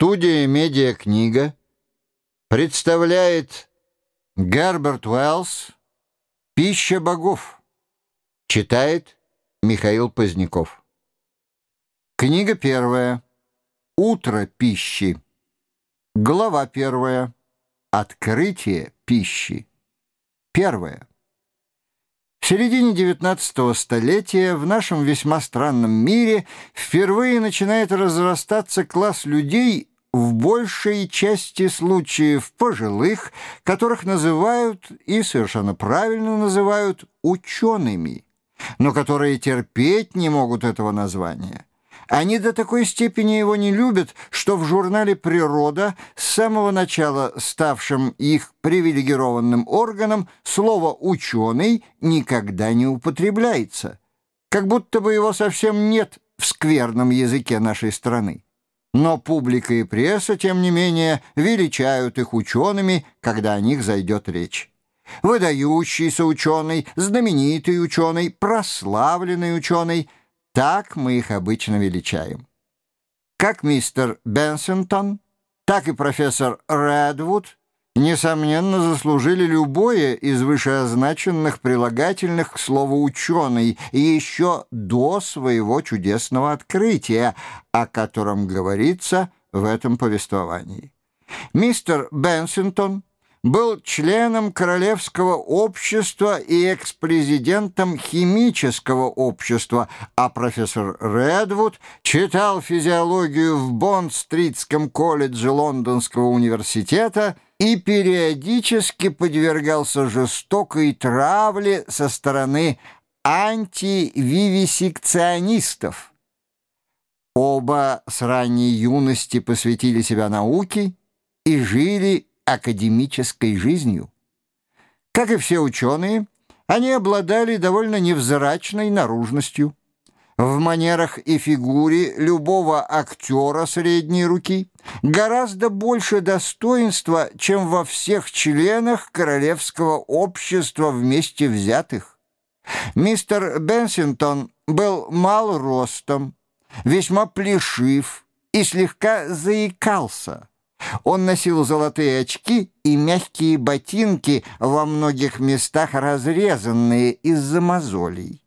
Студия «Медиакнига» представляет Герберт Уэллс «Пища богов». Читает Михаил Поздняков. Книга первая. Утро пищи. Глава первая. Открытие пищи. Первое. В середине XIX столетия в нашем весьма странном мире впервые начинает разрастаться класс людей, в большей части случаев пожилых, которых называют, и совершенно правильно называют, учеными, но которые терпеть не могут этого названия. Они до такой степени его не любят, что в журнале «Природа», с самого начала ставшим их привилегированным органом, слово «ученый» никогда не употребляется, как будто бы его совсем нет в скверном языке нашей страны. Но публика и пресса, тем не менее, величают их учеными, когда о них зайдет речь. Выдающийся ученый, знаменитый ученый, прославленный ученый — так мы их обычно величаем. Как мистер Бенсингтон, так и профессор Редвуд, несомненно, заслужили любое из вышеозначенных прилагательных к слову «ученый» еще до своего чудесного открытия, о котором говорится в этом повествовании. Мистер Бенсингтон был членом Королевского общества и экс-президентом химического общества, а профессор Редвуд читал физиологию в Бонд-стритском колледже Лондонского университета и периодически подвергался жестокой травле со стороны антививисекционистов. Оба с ранней юности посвятили себя науке и жили академической жизнью. Как и все ученые, они обладали довольно невзрачной наружностью. В манерах и фигуре любого актера средней руки гораздо больше достоинства, чем во всех членах королевского общества вместе взятых. Мистер Бенсингтон был мал ростом, весьма плешив и слегка заикался. Он носил золотые очки и мягкие ботинки, во многих местах разрезанные из-за мозолей.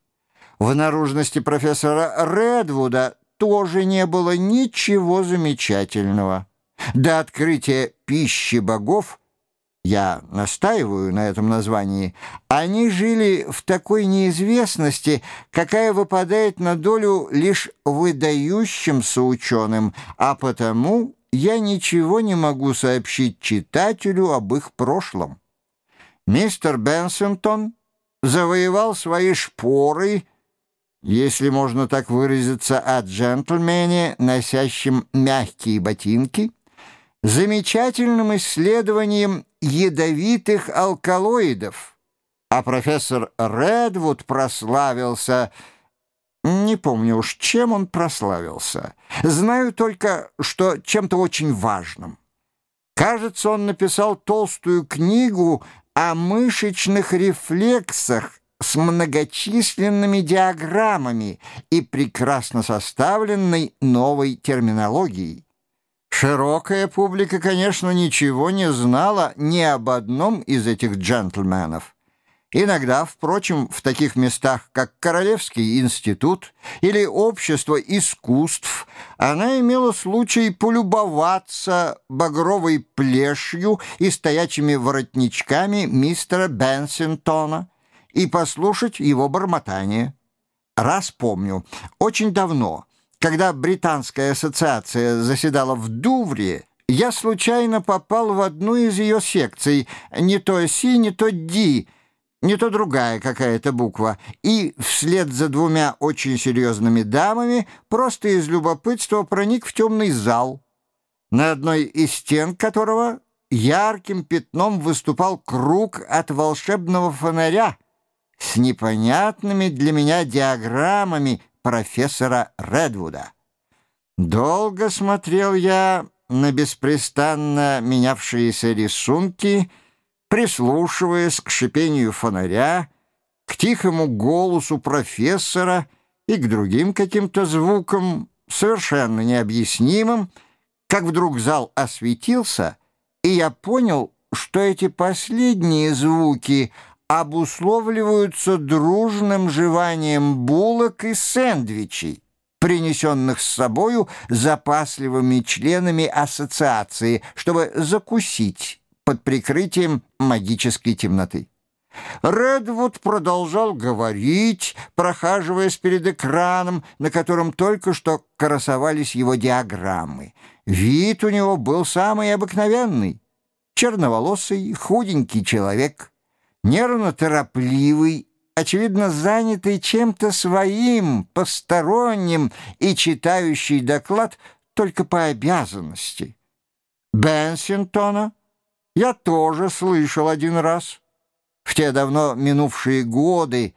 В наружности профессора Редвуда тоже не было ничего замечательного. До открытия пищи богов я настаиваю на этом названии, они жили в такой неизвестности, какая выпадает на долю лишь выдающимся ученым, а потому я ничего не могу сообщить читателю об их прошлом. Мистер Бенсингтон завоевал свои шпоры, если можно так выразиться, о джентльмене, носящем мягкие ботинки, замечательным исследованием ядовитых алкалоидов, а профессор Редвуд прославился – не помню уж, чем он прославился. Знаю только, что чем-то очень важным. Кажется, он написал толстую книгу о мышечных рефлексах с многочисленными диаграммами и прекрасно составленной новой терминологией. Широкая публика, конечно, ничего не знала ни об одном из этих джентльменов. Иногда, впрочем, в таких местах, как Королевский институт или Общество искусств, она имела случай полюбоваться багровой плешью и стоячими воротничками мистера Бенсингтона и послушать его бормотание. Раз помню, очень давно, когда Британская ассоциация заседала в Дувре, я случайно попал в одну из ее секций, не то Си, не то Ди, не то другая какая-то буква, и вслед за двумя очень серьезными дамами просто из любопытства проник в темный зал, на одной из стен которого ярким пятном выступал круг от волшебного фонаря с непонятными для меня диаграммами профессора Редвуда. Долго смотрел я на беспрестанно менявшиеся рисунки — прислушиваясь к шипению фонаря, к тихому голосу профессора и к другим каким-то звукам, совершенно необъяснимым, как вдруг зал осветился, и я понял, что эти последние звуки обусловливаются дружным жеванием булок и сэндвичей, принесенных с собою запасливыми членами ассоциации, чтобы закусить под прикрытием магической темноты. Редвуд продолжал говорить, прохаживаясь перед экраном, на котором только что красовались его диаграммы. Вид у него был самый обыкновенный. Черноволосый, худенький человек, нервно-торопливый, очевидно занятый чем-то своим, посторонним и читающий доклад только по обязанности. Бенсингтона я тоже слышал один раз — в те давно минувшие годы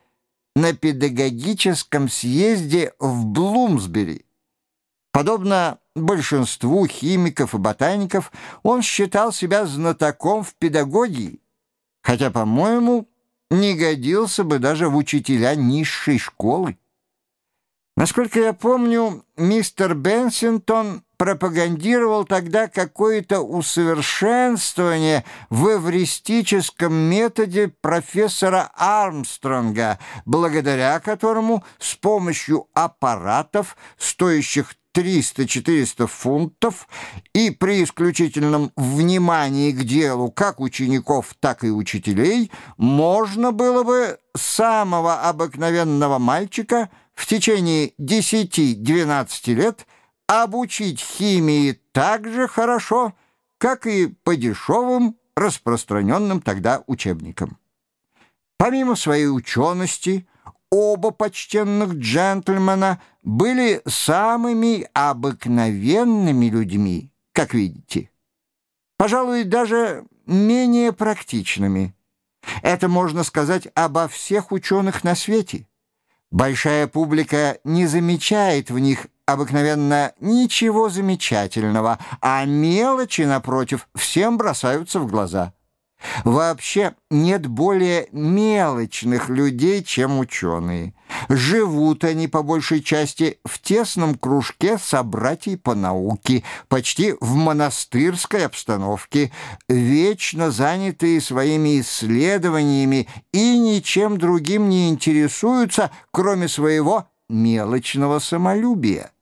на педагогическом съезде в Блумсбери. Подобно большинству химиков и ботаников, он считал себя знатоком в педагогии, хотя, по-моему, не годился бы даже в учителя низшей школы. Насколько я помню, мистер Бенсингтон пропагандировал тогда какое-то усовершенствование в эвристическом методе профессора Армстронга, благодаря которому с помощью аппаратов, стоящих 300-400 фунтов, и при исключительном внимании к делу как учеников, так и учителей, можно было бы самого обыкновенного мальчика в течение 10-12 лет – обучить химии так же хорошо, как и по дешевым распространенным тогда учебникам. Помимо своей учености, оба почтенных джентльмена были самыми обыкновенными людьми, как видите. Пожалуй, даже менее практичными. Это можно сказать обо всех ученых на свете. Большая публика не замечает в них обыкновенно ничего замечательного, а мелочи, напротив, всем бросаются в глаза. Вообще нет более мелочных людей, чем ученые. Живут они по большей части в тесном кружке собратьей по науке, почти в монастырской обстановке, вечно занятые своими исследованиями и ничем другим не интересуются, кроме своего мелочного самолюбия.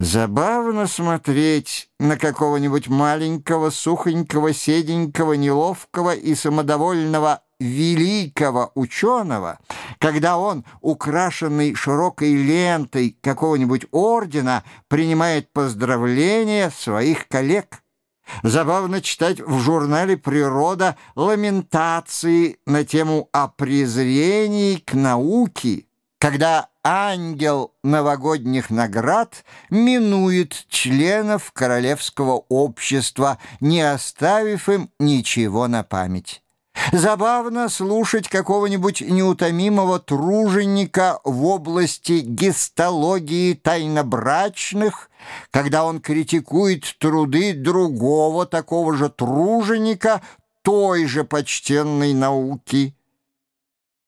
Забавно смотреть на какого-нибудь маленького, сухонького, седенького, неловкого и самодовольного великого ученого, когда он, украшенный широкой лентой какого-нибудь ордена, принимает поздравления своих коллег. Забавно читать в журнале «Природа» ламентации на тему о презрении к науке, когда ангел новогодних наград минует членов королевского общества, не оставив им ничего на память. Забавно слушать какого-нибудь неутомимого труженика в области гистологии тайнобрачных, когда он критикует труды другого такого же труженика той же почтенной науки –